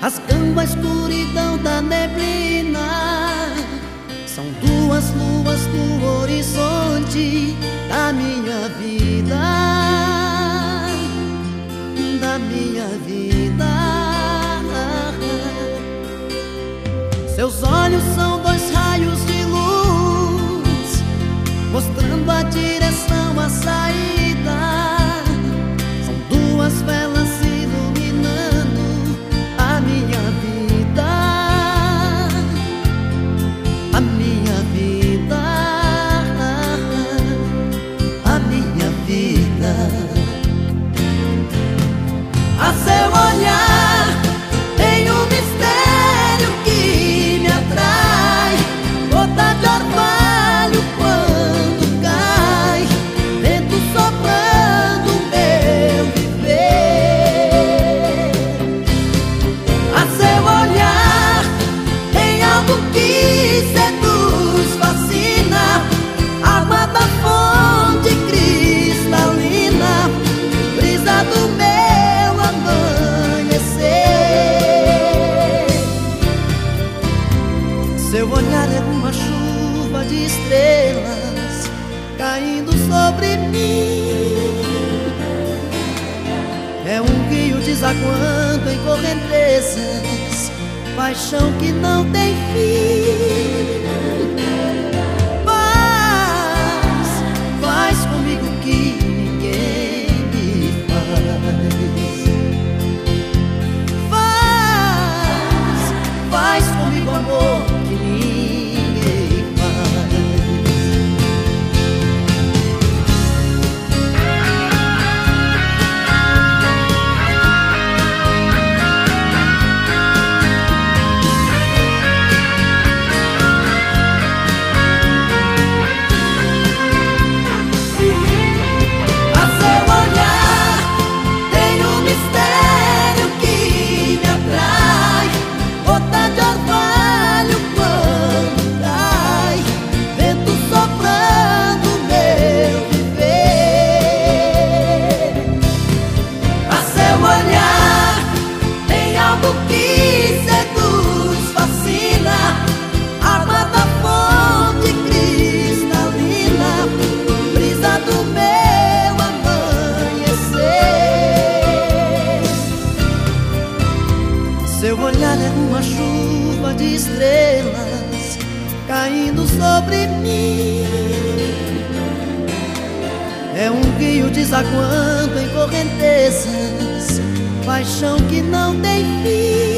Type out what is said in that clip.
rasgando a escuridão da neblina. São duas luas no horizonte da minha vida, da minha vida. Seus olhos são dois raios vida. Seu olhar é uma chuva de estrelas caindo sobre mim. É um rio desaguando em correntezas, paixão que não tem fim. Seu olhar é uma chuva de estrelas caindo sobre mim. É um rio desaguando em correntezas, paixão que não tem fim.